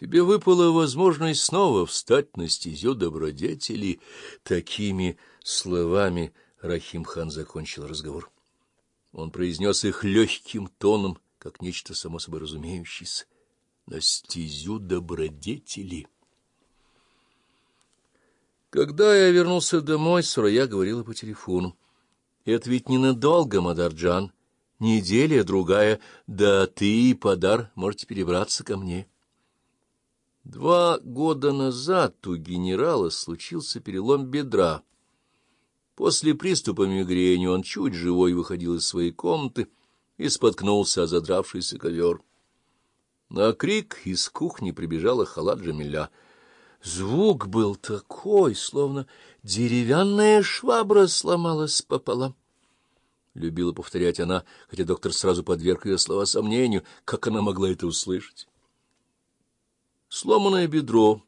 Тебе выпала возможность снова встать на стезю добродетели. Такими словами Рахим-хан закончил разговор. Он произнес их легким тоном, как нечто само собой разумеющееся. На стезю добродетели. Когда я вернулся домой, Сурая говорила по телефону. — Это ведь ненадолго, Мадарджан. Неделя, другая, да ты, Подар, можете перебраться ко мне. Два года назад у генерала случился перелом бедра. После приступа мигрени он чуть живой выходил из своей комнаты и споткнулся о задравшийся ковер. На крик из кухни прибежала халат Джамиля — Звук был такой, словно деревянная швабра сломалась пополам. Любила повторять она, хотя доктор сразу подверг ее слова сомнению, как она могла это услышать. Сломанное бедро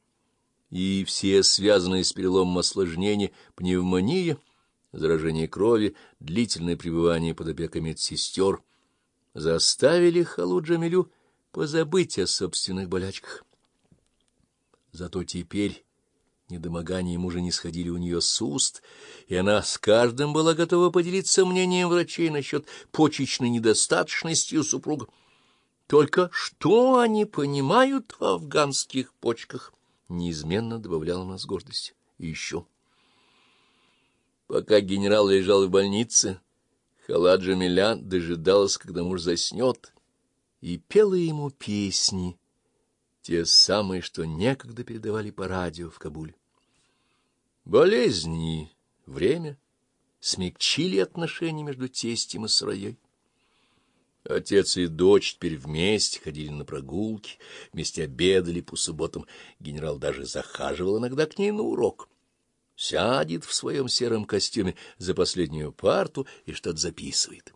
и все связанные с переломом осложнения, пневмония, заражение крови, длительное пребывание под опекой медсестер заставили Халу Джамилю позабыть о собственных болячках. Зато теперь недомогания мужа не сходили у нее с уст, и она с каждым была готова поделиться мнением врачей насчет почечной недостаточности у супруга. Только что они понимают в афганских почках? Неизменно добавляла она с гордостью. И еще. Пока генерал лежал в больнице, Халаджа Миля дожидалась, когда муж заснет, и пела ему песни — те самые, что некогда передавали по радио в Кабуле. Болезни, время смягчили отношения между тестем и сыроей. Отец и дочь теперь вместе ходили на прогулки, вместе обедали по субботам. Генерал даже захаживал иногда к ней на урок. Сядет в своем сером костюме за последнюю парту и что-то записывает.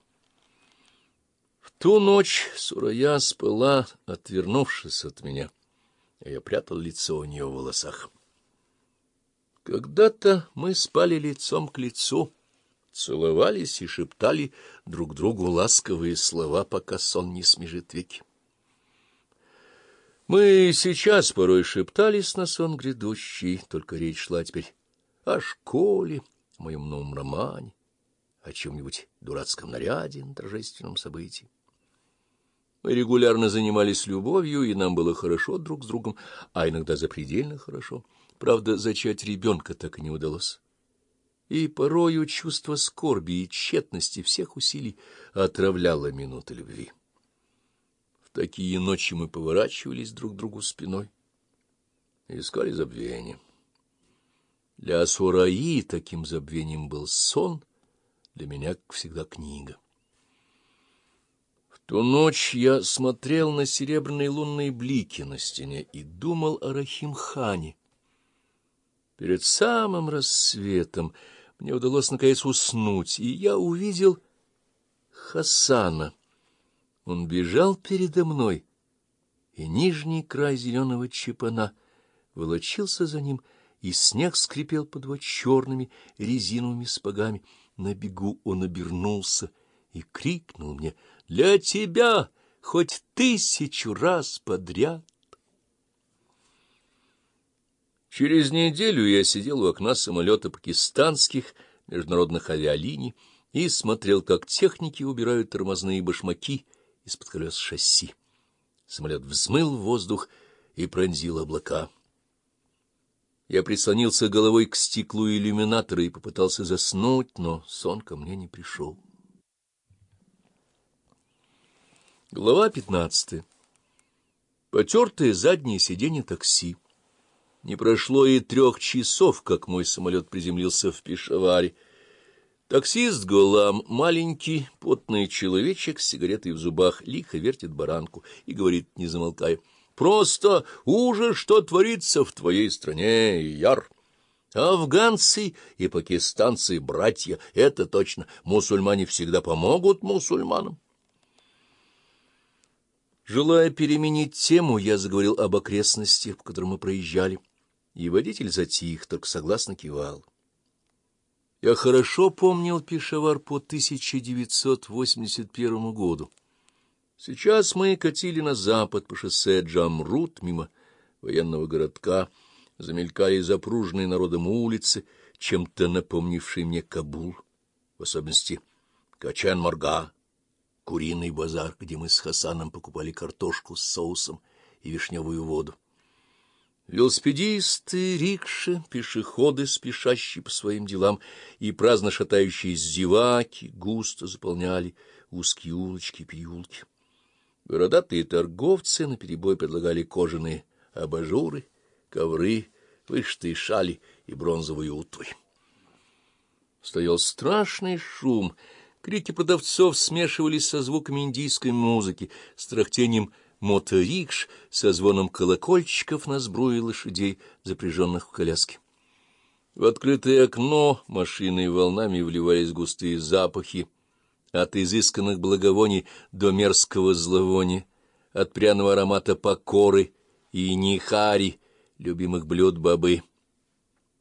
В ту ночь Сурая спала, отвернувшись от меня а я прятал лицо у нее в волосах. Когда-то мы спали лицом к лицу, целовались и шептали друг другу ласковые слова, пока сон не смежит веки. Мы сейчас порой шептались на сон грядущий, только речь шла теперь о школе, о моем новом романе, о чем-нибудь дурацком наряде на торжественном событии. Мы регулярно занимались любовью, и нам было хорошо друг с другом, а иногда запредельно хорошо. Правда, зачать ребенка так и не удалось. И порою чувство скорби и тщетности всех усилий отравляло минуты любви. В такие ночи мы поворачивались друг к другу спиной и искали забвение. Для Сураи таким забвением был сон, для меня, как всегда, книга. Ту ночь я смотрел на серебряные лунные блики на стене и думал о Рахим-хане. Перед самым рассветом мне удалось наконец уснуть, и я увидел Хасана. Он бежал передо мной, и нижний край зеленого чепана волочился за ним, и снег скрипел под его черными резиновыми спагами. На бегу он обернулся и крикнул мне — для тебя хоть тысячу раз подряд. Через неделю я сидел у окна самолета пакистанских международных авиалиний и смотрел, как техники убирают тормозные башмаки из-под колес шасси. Самолет взмыл в воздух и пронзил облака. Я прислонился головой к стеклу иллюминатора и попытался заснуть, но сон ко мне не пришел. Глава пятнадцатая. Потертое заднее сиденье такси. Не прошло и трех часов, как мой самолет приземлился в Пешаваре. Таксист Голам, маленький, потный человечек с сигаретой в зубах, лихо вертит баранку и говорит, не замолкая, «Просто ужас, что творится в твоей стране, Яр!» Афганцы и пакистанцы — братья, это точно. Мусульмане всегда помогут мусульманам. Желая переменить тему, я заговорил об окрестностях, по которым мы проезжали, и водитель затих, только согласно кивал. Я хорошо помнил Пешавар по 1981 году. Сейчас мы катили на запад по шоссе Джамрут, мимо военного городка, замелькали запруженные народом улицы, чем-то напомнившие мне Кабул, в особенности Качан-Марга, куриный базар, где мы с Хасаном покупали картошку с соусом и вишневую воду. Велосипедисты, рикши, пешеходы, спешащие по своим делам, и праздно шатающиеся зеваки густо заполняли узкие улочки и переулки. Бородатые торговцы наперебой предлагали кожаные абажуры, ковры, вышитые шали и бронзовые утварь. Стоял страшный шум, крики продавцов смешивались со звуками индийской музыки, с трахтением моторикш со звоном колокольчиков на сбруе лошадей, запряженных в коляске. В открытое окно машины волнами вливались густые запахи, от изысканных благовоний до мерзкого зловония, от пряного аромата покоры и нихари, любимых блюд бабы —